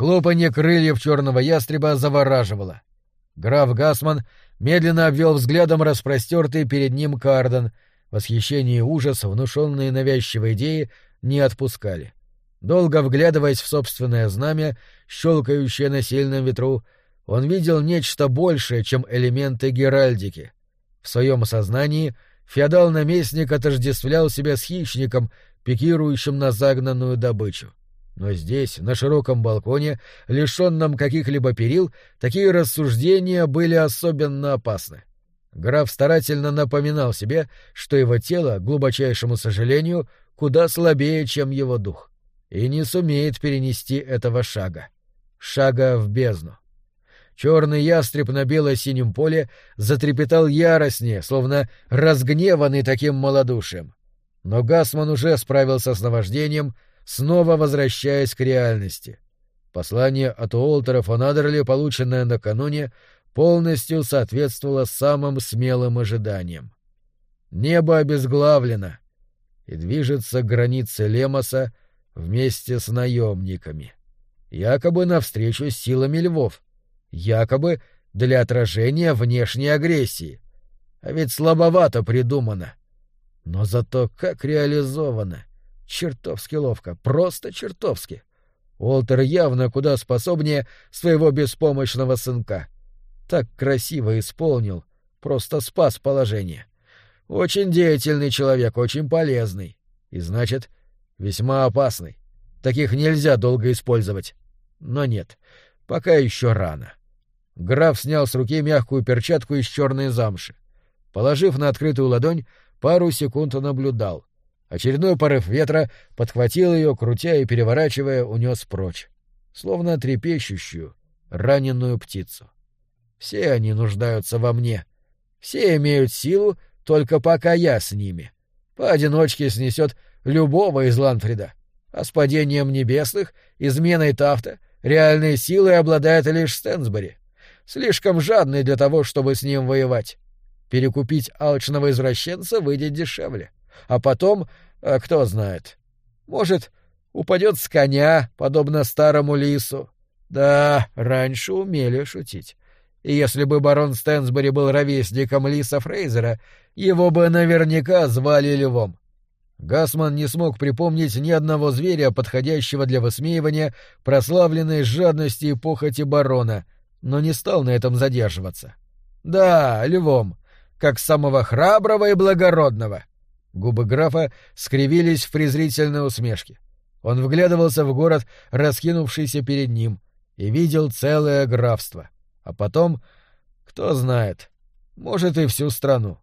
Хлопанье крыльев черного ястреба завораживало. Граф Гасман медленно обвел взглядом распростертый перед ним кардон. Восхищение и ужас, внушенные навязчивой идеи, не отпускали. Долго вглядываясь в собственное знамя, щелкающее на сильном ветру, он видел нечто большее, чем элементы геральдики. В своем сознании феодал-наместник отождествлял себя с хищником, пикирующим на загнанную добычу. Но здесь, на широком балконе, лишенном каких-либо перил, такие рассуждения были особенно опасны. Граф старательно напоминал себе, что его тело, к глубочайшему сожалению, куда слабее, чем его дух, и не сумеет перенести этого шага. Шага в бездну. Черный ястреб на бело-синем поле затрепетал яростнее, словно разгневанный таким малодушием. Но Гасман уже справился с наваждением, снова возвращаясь к реальности. Послание от Уолтера фон Адерли, полученное накануне, полностью соответствовало самым смелым ожиданиям. Небо обезглавлено, и движется граница Лемоса вместе с наемниками. Якобы навстречу с силами львов. Якобы для отражения внешней агрессии. А ведь слабовато придумано. Но зато как реализовано. Чертовски ловко, просто чертовски. Уолтер явно куда способнее своего беспомощного сынка. Так красиво исполнил, просто спас положение. Очень деятельный человек, очень полезный. И значит, весьма опасный. Таких нельзя долго использовать. Но нет, пока еще рано. Граф снял с руки мягкую перчатку из черной замши. Положив на открытую ладонь, пару секунд наблюдал. Очередной порыв ветра подхватил ее, крутя и переворачивая, унес прочь, словно трепещущую, раненую птицу. Все они нуждаются во мне. Все имеют силу, только пока я с ними. Поодиночке снесет любого из Ланфрида. А с падением небесных, изменой Тафта, реальной силой обладает лишь Стэнсбери. Слишком жадный для того, чтобы с ним воевать. Перекупить алчного извращенца выйдет дешевле. А потом, а кто знает, может, упадет с коня, подобно старому лису. Да, раньше умели шутить. И если бы барон Стэнсбери был ровесником Лиса Фрейзера, его бы наверняка звали Львом. Гасман не смог припомнить ни одного зверя, подходящего для высмеивания прославленной жадности и похоти барона, но не стал на этом задерживаться. Да, львом, как самого храброго и благородного. Губы графа скривились в презрительной усмешке. Он вглядывался в город, раскинувшийся перед ним, и видел целое графство. А потом, кто знает, может и всю страну.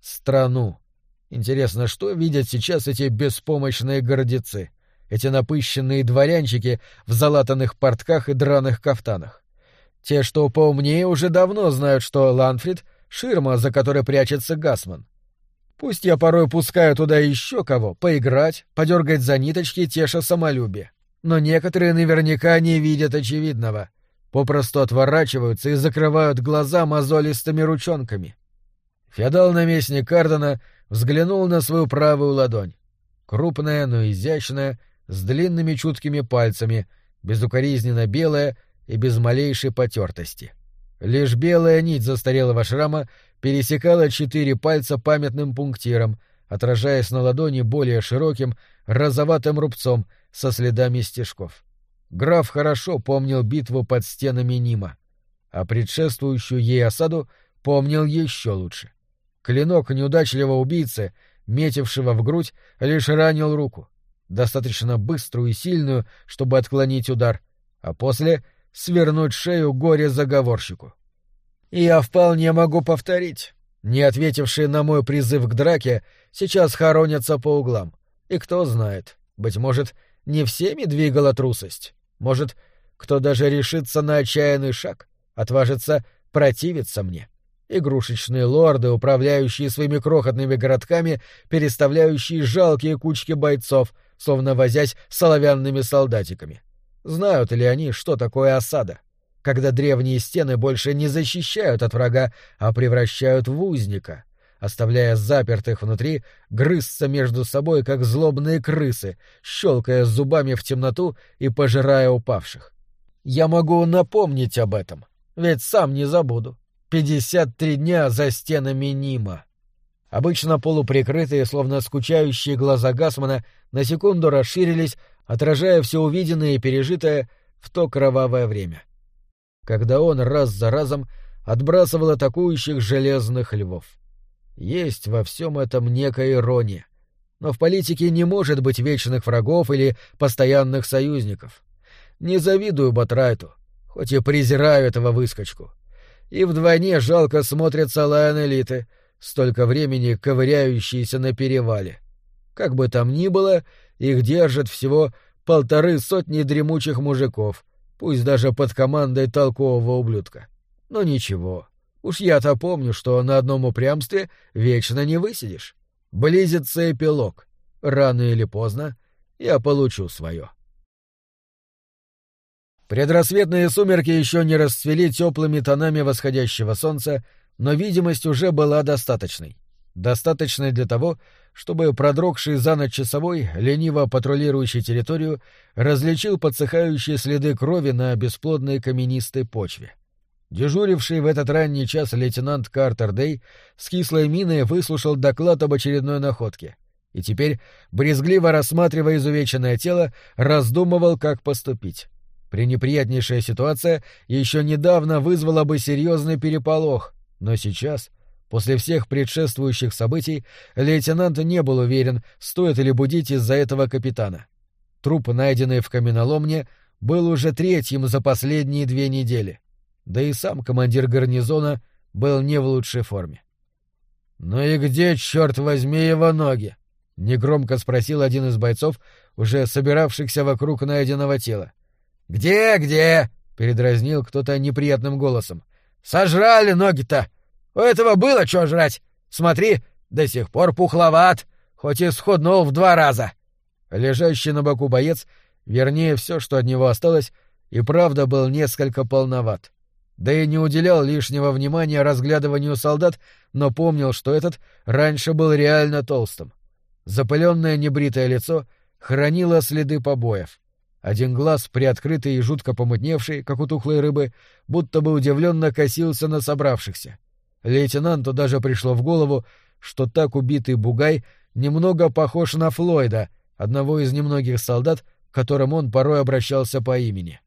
Страну. Интересно, что видят сейчас эти беспомощные гордецы, эти напыщенные дворянчики в залатанных портках и драных кафтанах? Те, что поумнее, уже давно знают, что Ланфрид — ширма, за которой прячется Гасман. Пусть я порой пускаю туда еще кого, поиграть, подергать за ниточки, теша самолюбие. Но некоторые наверняка не видят очевидного. Попросту отворачиваются и закрывают глаза мозолистыми ручонками. Феодал-наместник Кардена взглянул на свою правую ладонь. Крупная, но изящная, с длинными чуткими пальцами, безукоризненно белая и без малейшей потертости. Лишь белая нить застарелого шрама пересекала четыре пальца памятным пунктиром, отражаясь на ладони более широким, розоватым рубцом со следами стежков. Граф хорошо помнил битву под стенами Нима, а предшествующую ей осаду помнил еще лучше. Клинок неудачливого убийцы, метившего в грудь, лишь ранил руку, достаточно быструю и сильную, чтобы отклонить удар, а после — свернуть шею горе-заговорщику. И я вполне могу повторить. Не ответившие на мой призыв к драке сейчас хоронятся по углам. И кто знает, быть может, не всеми двигала трусость. Может, кто даже решится на отчаянный шаг, отважится противиться мне. — Игрушечные лорды, управляющие своими крохотными городками, переставляющие жалкие кучки бойцов, словно возясь с оловянными солдатиками. Знают ли они, что такое осада? Когда древние стены больше не защищают от врага, а превращают в узника, оставляя запертых внутри грызться между собой, как злобные крысы, щелкая зубами в темноту и пожирая упавших. Я могу напомнить об этом, ведь сам не забуду. Пятьдесят три дня за стенами Нима. Обычно полуприкрытые, словно скучающие глаза Гасмана, на секунду расширились, отражая все увиденное и пережитое в то кровавое время. Когда он раз за разом отбрасывал атакующих железных львов. Есть во всем этом некая ирония. Но в политике не может быть вечных врагов или постоянных союзников. Не завидую Батрайту, хоть и презираю этого выскочку. И вдвойне жалко смотрятся лайон-элиты, столько времени ковыряющиеся на перевале. Как бы там ни было, их держат всего полторы сотни дремучих мужиков, пусть даже под командой толкового ублюдка. Но ничего, уж я-то помню, что на одном упрямстве вечно не высидишь. Близится эпилог. Рано или поздно я получу свое. Предрассветные сумерки еще не расцвели теплыми тонами восходящего солнца, но видимость уже была достаточной. Достаточной для того, чтобы продрогший за ночь часовой, лениво патрулирующий территорию, различил подсыхающие следы крови на бесплодной каменистой почве. Дежуривший в этот ранний час лейтенант Картер Дэй с кислой миной выслушал доклад об очередной находке и теперь, брезгливо рассматривая изувеченное тело, раздумывал, как поступить. Пренеприятнейшая ситуация еще недавно вызвала бы серьезный переполох, но сейчас, после всех предшествующих событий, лейтенант не был уверен, стоит ли будить из-за этого капитана. Труп, найденный в каменоломне, был уже третьим за последние две недели. Да и сам командир гарнизона был не в лучшей форме. «Ну и где, черт возьми, его ноги?» — негромко спросил один из бойцов, уже собиравшихся вокруг найденного тела. «Где, где?» — передразнил кто-то неприятным голосом. «Сожрали ноги-то! У этого было что жрать! Смотри, до сих пор пухловат, хоть и сходнул в два раза!» Лежащий на боку боец, вернее, все, что от него осталось, и правда был несколько полноват. Да и не уделял лишнего внимания разглядыванию солдат, но помнил, что этот раньше был реально толстым. Запыленное небритое лицо хранило следы побоев. Один глаз, приоткрытый и жутко помутневший, как у тухлой рыбы, будто бы удивленно косился на собравшихся. Лейтенанту даже пришло в голову, что так убитый бугай немного похож на Флойда, одного из немногих солдат, к которым он порой обращался по имени.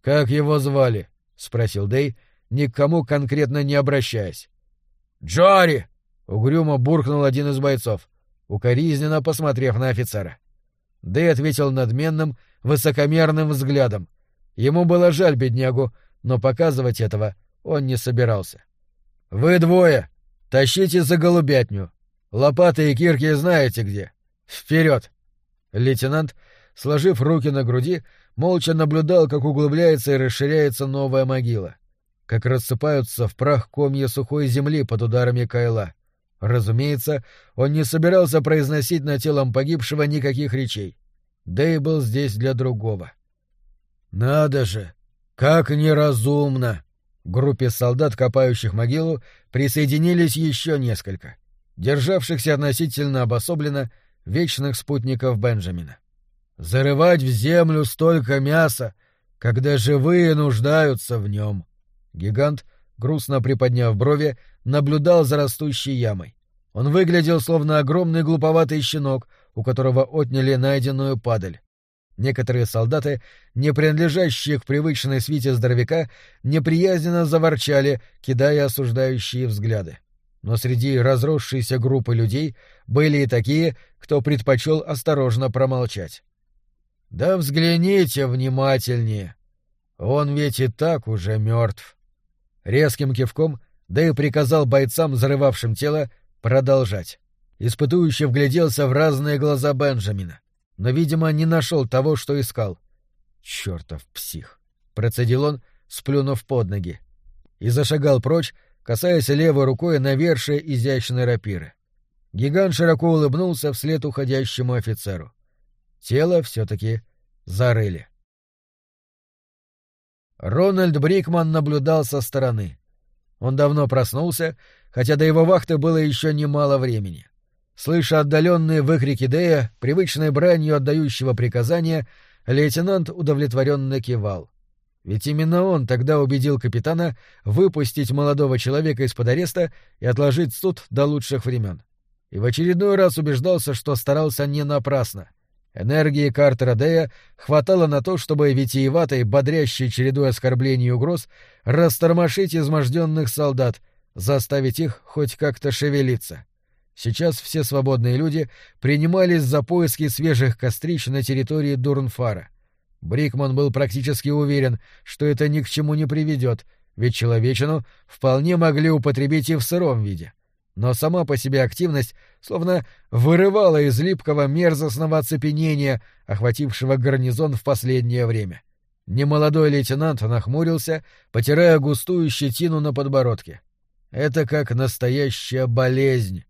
«Как его звали?» — спросил Дэй, ни к кому конкретно не обращаясь. «Джори!» — угрюмо буркнул один из бойцов, укоризненно посмотрев на офицера. Дэй ответил надменным, высокомерным взглядом. Ему было жаль беднягу, но показывать этого он не собирался. «Вы двое! Тащите за голубятню! Лопаты и кирки знаете где! Вперед!» Лейтенант, сложив руки на груди, молча наблюдал, как углубляется и расширяется новая могила, как рассыпаются в прах комья сухой земли под ударами кайла. Разумеется, он не собирался произносить над телом погибшего никаких речей. Дэй был здесь для другого. «Надо же! Как неразумно!» К группе солдат, копающих могилу, присоединились еще несколько, державшихся относительно обособленно вечных спутников Бенджамина. «Зарывать в землю столько мяса, когда живые нуждаются в нем!» Гигант, грустно приподняв брови, наблюдал за растущей ямой. Он выглядел словно огромный глуповатый щенок, у которого отняли найденную падаль. Некоторые солдаты, не принадлежащие к привычной свите здоровяка, неприязненно заворчали, кидая осуждающие взгляды. Но среди разросшейся группы людей были и такие, кто предпочел осторожно промолчать. «Да взгляните внимательнее! Он ведь и так уже мертв!» Резким кивком Дэй приказал бойцам, зарывавшим тело, продолжать. Испытующий вгляделся в разные глаза Бенджамина, но, видимо, не нашел того, что искал. «Чертов псих!» — процедил он, сплюнув под ноги. И зашагал прочь, касаясь левой рукой навершия изящной рапиры. Гигант широко улыбнулся вслед уходящему офицеру. Тело все-таки зарыли. Рональд Брикман наблюдал со стороны. Он давно проснулся, хотя до его вахты было еще немало времени. Слыша отдаленные выкрики Дея, привычной бранью отдающего приказания, лейтенант удовлетворенно кивал. Ведь именно он тогда убедил капитана выпустить молодого человека из-под ареста и отложить суд до лучших времен. И в очередной раз убеждался, что старался не напрасно. Энергии Картера Дея хватало на то, чтобы витиеватой, бодрящей чередой оскорблений и угроз растормошить изможденных солдат, заставить их хоть как-то шевелиться. Сейчас все свободные люди принимались за поиски свежих кострищ на территории Дурнфара — Брикман был практически уверен, что это ни к чему не приведет, ведь человечину вполне могли употребить и в сыром виде. Но сама по себе активность словно вырывала из липкого мерзостного оцепенения, охватившего гарнизон в последнее время. Немолодой лейтенант нахмурился, потирая густую щетину на подбородке. Это как настоящая болезнь.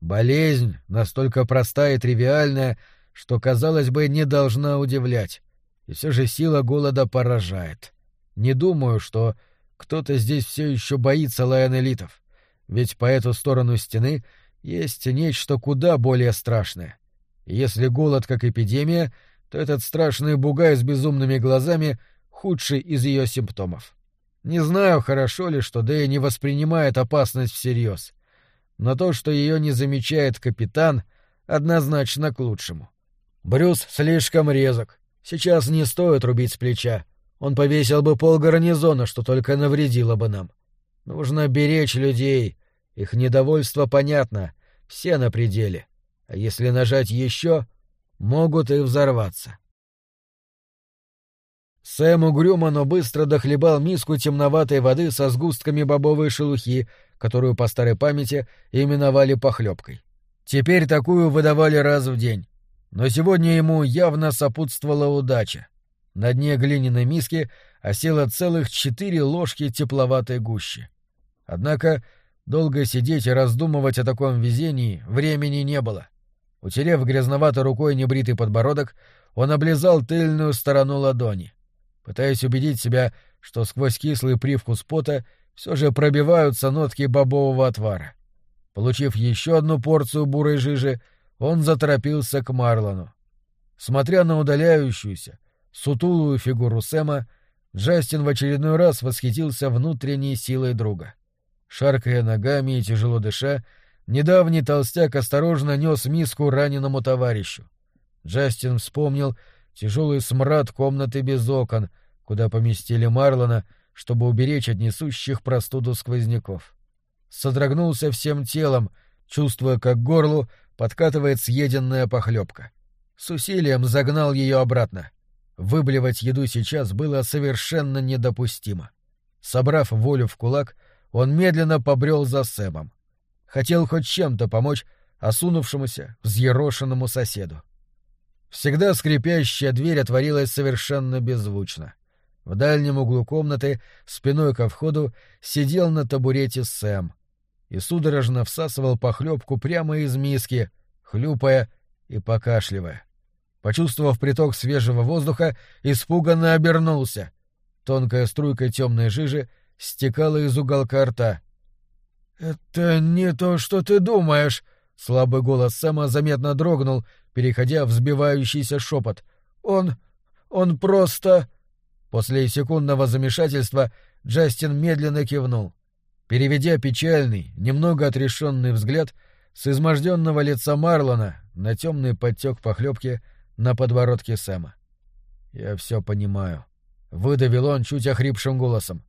Болезнь, настолько простая и тривиальная, что, казалось бы, не должна удивлять. И все же сила голода поражает. Не думаю, что кто-то здесь все еще боится лайонелитов, ведь по эту сторону стены есть нечто куда более страшное. И если голод как эпидемия, то этот страшный бугай с безумными глазами — худший из ее симптомов. Не знаю, хорошо ли, что Дэй не воспринимает опасность всерьез, но то, что ее не замечает капитан, однозначно к лучшему. Брюс слишком резок, Сейчас не стоит рубить с плеча. Он повесил бы пол гарнизона, что только навредило бы нам. Нужно беречь людей. Их недовольство понятно. Все на пределе. А если нажать еще, могут и взорваться. Сэм угрюмо, но быстро дохлебал миску темноватой воды со сгустками бобовой шелухи, которую по старой памяти именовали похлебкой. Теперь такую выдавали раз в день. Но сегодня ему явно сопутствовала удача. На дне глиняной миски осело целых четыре ложки тепловатой гущи. Однако долго сидеть и раздумывать о таком везении времени не было. Утерев грязноватой рукой небритый подбородок, он облизал тыльную сторону ладони, пытаясь убедить себя, что сквозь кислый привкус пота все же пробиваются нотки бобового отвара. Получив еще одну порцию бурой жижи, он заторопился к Марлону. Смотря на удаляющуюся, сутулую фигуру Сэма, Джастин в очередной раз восхитился внутренней силой друга. Шаркая ногами и тяжело дыша, недавний толстяк осторожно нес миску раненому товарищу. Джастин вспомнил тяжелый смрад комнаты без окон, куда поместили Марлона, чтобы уберечь от несущих простуду сквозняков. Содрогнулся всем телом, чувствуя, как горлу подкатывает съеденная похлебка. С усилием загнал ее обратно. Выблевать еду сейчас было совершенно недопустимо. Собрав волю в кулак, он медленно побрел за Сэмом. Хотел хоть чем-то помочь осунувшемуся, взъерошенному соседу. Всегда скрипящая дверь отворилась совершенно беззвучно. В дальнем углу комнаты, спиной ко входу, сидел на табурете Сэм — и судорожно всасывал похлебку прямо из миски, хлюпая и покашливая. Почувствовав приток свежего воздуха, испуганно обернулся. Тонкая струйка темной жижи стекала из уголка рта. «Это не то, что ты думаешь!» Слабый голос Сэма заметно дрогнул, переходя в взбивающийся шепот. «Он... он просто...» После секундного замешательства Джастин медленно кивнул переведя печальный, немного отрешенный взгляд с изможденного лица Марлона на темный подтек похлебки на подбородке Сэма. «Я все понимаю», — выдавил он чуть охрипшим голосом.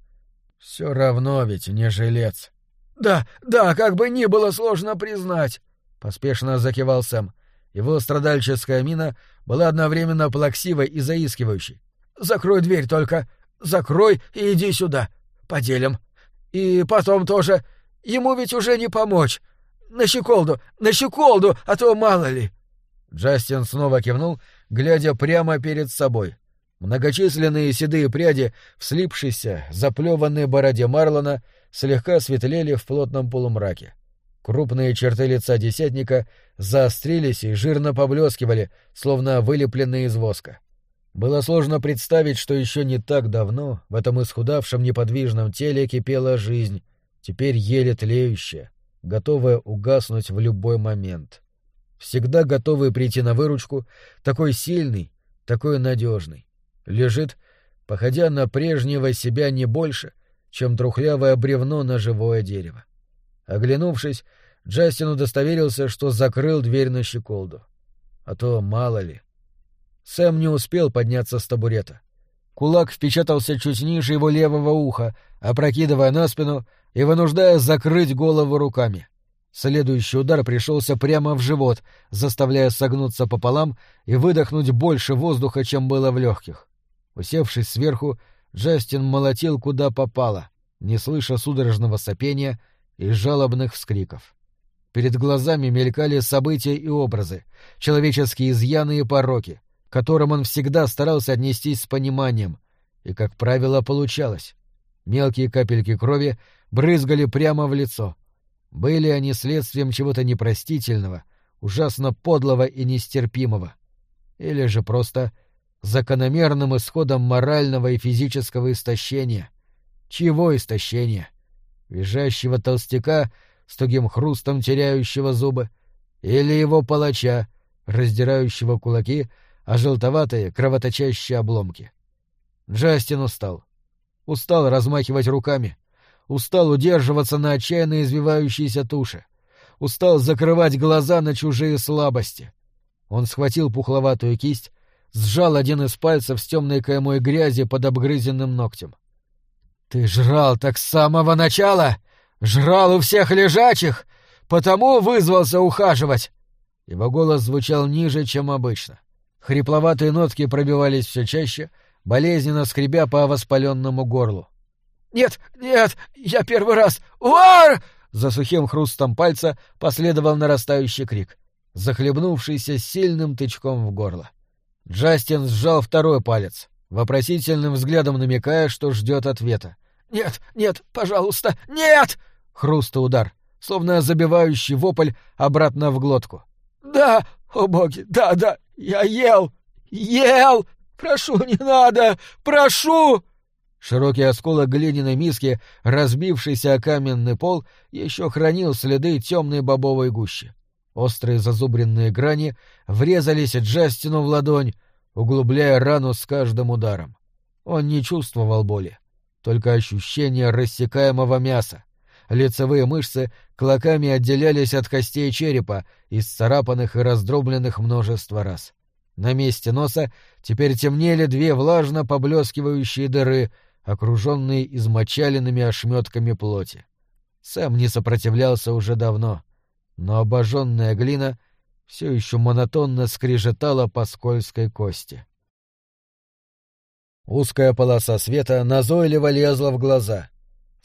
«Все равно ведь не жилец». «Да, да, как бы ни было сложно признать», — поспешно закивал Сэм. Его страдальческая мина была одновременно плаксивой и заискивающей. «Закрой дверь только. Закрой и иди сюда. Поделим. И потом тоже. Ему ведь уже не помочь. На щеколду, на щеколду, а то мало ли. Джастин снова кивнул, глядя прямо перед собой. Многочисленные седые пряди, в слипшейся, бороде Марлона, слегка светлели в плотном полумраке. Крупные черты лица десятника заострились и жирно поблескивали, словно вылепленные из воска. Было сложно представить, что еще не так давно в этом исхудавшем неподвижном теле кипела жизнь, теперь еле тлеющая, готовая угаснуть в любой момент. Всегда готовый прийти на выручку, такой сильный, такой надежный. Лежит, походя на прежнего себя не больше, чем трухлявое бревно на живое дерево. Оглянувшись, Джастин удостоверился, что закрыл дверь на щеколду. А то мало ли. Сэм не успел подняться с табурета. Кулак впечатался чуть ниже его левого уха, опрокидывая на спину и вынуждая закрыть голову руками. Следующий удар пришелся прямо в живот, заставляя согнуться пополам и выдохнуть больше воздуха, чем было в легких. Усевшись сверху, Джастин молотил куда попало, не слыша судорожного сопения и жалобных вскриков. Перед глазами мелькали события и образы, человеческие изъяны и пороки, к которым он всегда старался отнестись с пониманием, и, как правило, получалось. Мелкие капельки крови брызгали прямо в лицо. Были они следствием чего-то непростительного, ужасно подлого и нестерпимого. Или же просто закономерным исходом морального и физического истощения. Чего истощения? Визжащего толстяка с тугим хрустом теряющего зубы, или его палача, раздирающего кулаки, а желтоватые, кровоточащие обломки. Джастин устал. Устал размахивать руками. Устал удерживаться на отчаянно извивающейся туше. Устал закрывать глаза на чужие слабости. Он схватил пухловатую кисть, сжал один из пальцев с темной каймой грязи под обгрызенным ногтем. — Ты жрал так с самого начала! Жрал у всех лежачих! Потому вызвался ухаживать! Его голос звучал ниже, чем обычно. Хрипловатые нотки пробивались все чаще, болезненно скребя по воспаленному горлу. «Нет, нет, я первый раз! Уар!» За сухим хрустом пальца последовал нарастающий крик, захлебнувшийся сильным тычком в горло. Джастин сжал второй палец, вопросительным взглядом намекая, что ждет ответа. «Нет, нет, пожалуйста, нет!» Хруст и удар, словно забивающий вопль обратно в глотку. «Да, о боги, да, да, я ел! Ел! Прошу, не надо! Прошу!» Широкий осколок глиняной миски, разбившийся о каменный пол, еще хранил следы темной бобовой гущи. Острые зазубренные грани врезались Джастину в ладонь, углубляя рану с каждым ударом. Он не чувствовал боли, только ощущение рассекаемого мяса. Лицевые мышцы клоками отделялись от костей черепа, исцарапанных и раздробленных множество раз. На месте носа теперь темнели две влажно поблескивающие дыры, окруженные измочаленными ошметками плоти. Сэм не сопротивлялся уже давно но обожженная глина все еще монотонно скрежетала по скользкой кости. Узкая полоса света назойливо лезла в глаза.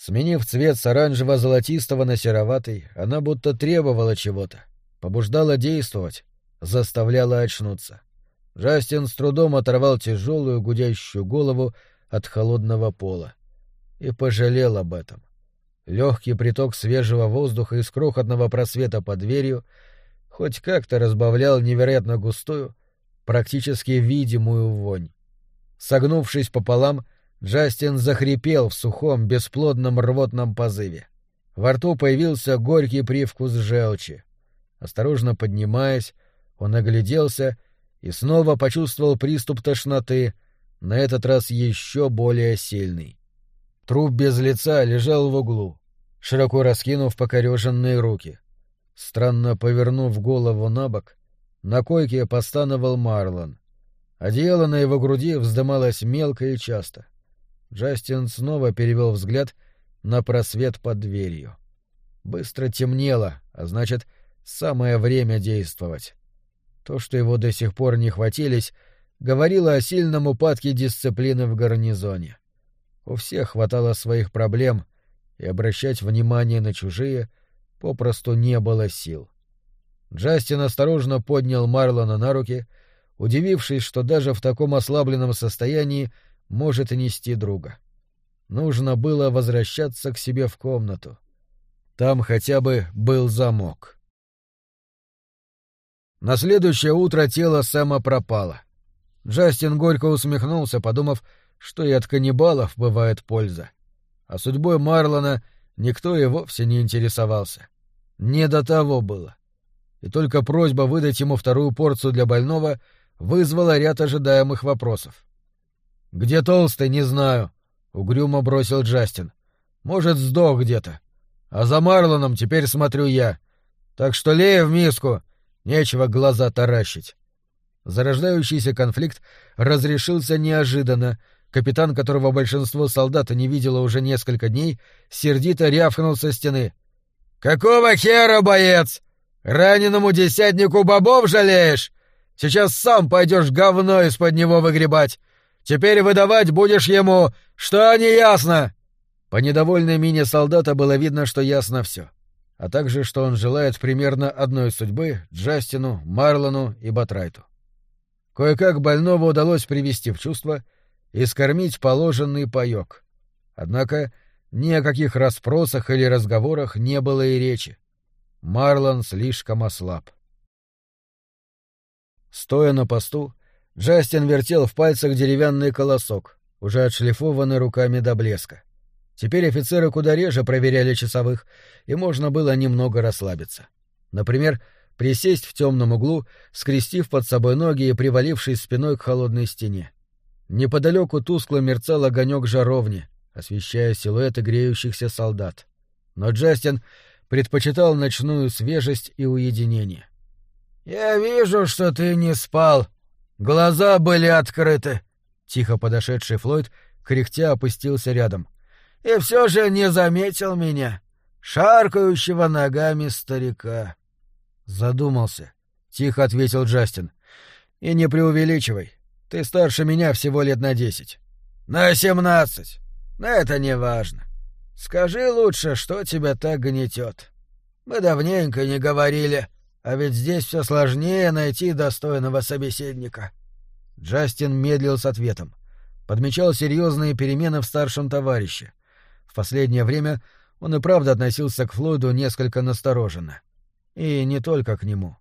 Сменив цвет с оранжево-золотистого на сероватый, она будто требовала чего-то, побуждала действовать, заставляла очнуться. Джастин с трудом оторвал тяжелую гудящую голову от холодного пола и пожалел об этом. Легкий приток свежего воздуха из крохотного просвета под дверью хоть как-то разбавлял невероятно густую, практически видимую вонь. Согнувшись пополам, Джастин захрипел в сухом, бесплодном рвотном позыве. Во рту появился горький привкус желчи. Осторожно поднимаясь, он огляделся и снова почувствовал приступ тошноты, на этот раз еще более сильный. Труп без лица лежал в углу, широко раскинув покореженные руки. Странно повернув голову на бок, на койке постановал Марлон. Одеяло на его груди вздымалось мелко и часто. Джастин снова перевел взгляд на просвет под дверью. Быстро темнело, а значит, самое время действовать. То, что его до сих пор не хватились, говорило о сильном упадке дисциплины в гарнизоне. У всех хватало своих проблем, и обращать внимание на чужие попросту не было сил. Джастин осторожно поднял Марлона на руки, удивившись, что даже в таком ослабленном состоянии может нести друга. Нужно было возвращаться к себе в комнату. Там хотя бы был замок. На следующее утро тело Сэма пропало. Джастин горько усмехнулся, подумав, что и от каннибалов бывает польза. А судьбой Марлона никто и вовсе не интересовался. Не до того было. И только просьба выдать ему вторую порцию для больного вызвала ряд ожидаемых вопросов. Где толстый, не знаю, — угрюмо бросил Джастин. Может, сдох где-то. А за Марлоном теперь смотрю я. Так что лей в миску, нечего глаза таращить. Зарождающийся конфликт разрешился неожиданно. Капитан, которого большинство солдат не видело уже несколько дней, сердито рявкнул со стены. «Какого хера, боец? Раненому десятнику бобов жалеешь? Сейчас сам пойдешь говно из-под него выгребать. Теперь выдавать будешь ему, что не ясно!» По недовольной мине солдата было видно, что ясно все, а также, что он желает примерно одной судьбы Джастину, Марлону и Батрайту. Кое-как больного удалось привести в чувство и скормить положенный паёк. Однако ни о каких расспросах или разговорах не было и речи. Марлон слишком ослаб. Стоя на посту, Джастин вертел в пальцах деревянный колосок, уже отшлифованный руками до блеска. Теперь офицеры куда реже проверяли часовых, и можно было немного расслабиться. Например, присесть в темном углу, скрестив под собой ноги и привалившись спиной к холодной стене. Неподалеку тускло мерцал огонек жаровни, освещая силуэты греющихся солдат. Но Джастин предпочитал ночную свежесть и уединение. «Я вижу, что ты не спал. Глаза были открыты», — тихо подошедший Флойд кряхтя опустился рядом и все же не заметил меня, шаркающего ногами старика. Задумался, — тихо ответил Джастин. — И не преувеличивай. Ты старше меня всего лет на десять. — На семнадцать. Но это не важно. Скажи лучше, что тебя так гнетет. Мы давненько не говорили, а ведь здесь все сложнее найти достойного собеседника. Джастин медлил с ответом. Подмечал серьезные перемены в старшем товарище. В последнее время он и правда относился к Флойду несколько настороженно. И не только к нему.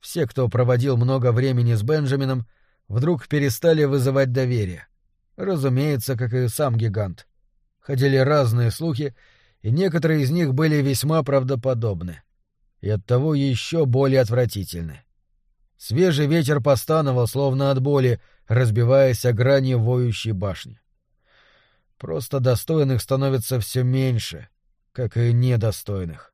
Все, кто проводил много времени с Бенджамином, вдруг перестали вызывать доверие. Разумеется, как и сам гигант. Ходили разные слухи, и некоторые из них были весьма правдоподобны. И оттого еще более отвратительны. Свежий ветер постановал, словно от боли, разбиваясь о грани воющей башни. Просто достойных становится все меньше, как и недостойных.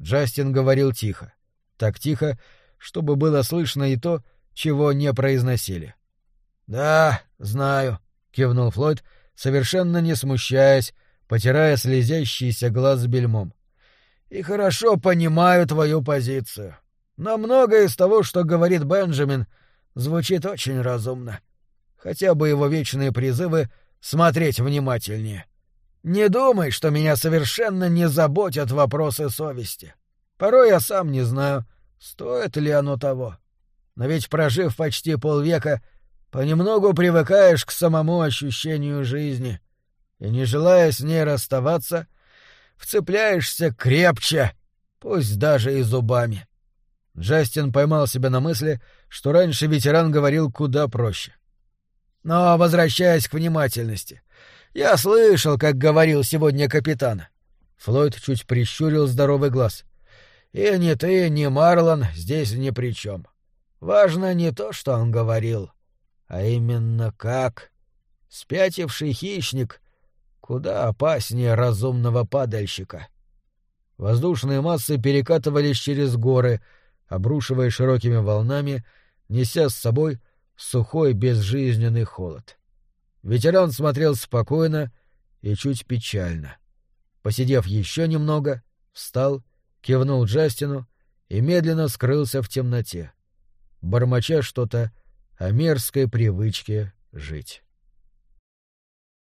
Джастин говорил тихо. Так тихо, чтобы было слышно и то, чего не произносили. «Да, знаю», — кивнул Флойд, совершенно не смущаясь, потирая слезящийся глаз бельмом. «И хорошо понимаю твою позицию. Но многое из того, что говорит Бенджамин, звучит очень разумно. Хотя бы его вечные призывы — смотреть внимательнее. Не думай, что меня совершенно не заботят вопросы совести. Порой я сам не знаю, стоит ли оно того. Но ведь, прожив почти полвека, понемногу привыкаешь к самому ощущению жизни и, не желая с ней расставаться, вцепляешься крепче, пусть даже и зубами. Джастин поймал себя на мысли, что раньше ветеран говорил куда проще — но, возвращаясь к внимательности, я слышал, как говорил сегодня капитан. Флойд чуть прищурил здоровый глаз. И ни ты, ни Марлон здесь ни при чем. Важно не то, что он говорил, а именно как. Спятивший хищник куда опаснее разумного падальщика. Воздушные массы перекатывались через горы, обрушивая широкими волнами, неся с собой сухой безжизненный холод. Ветеран смотрел спокойно и чуть печально. Посидев еще немного, встал, кивнул Джастину и медленно скрылся в темноте, бормоча что-то о мерзкой привычке жить.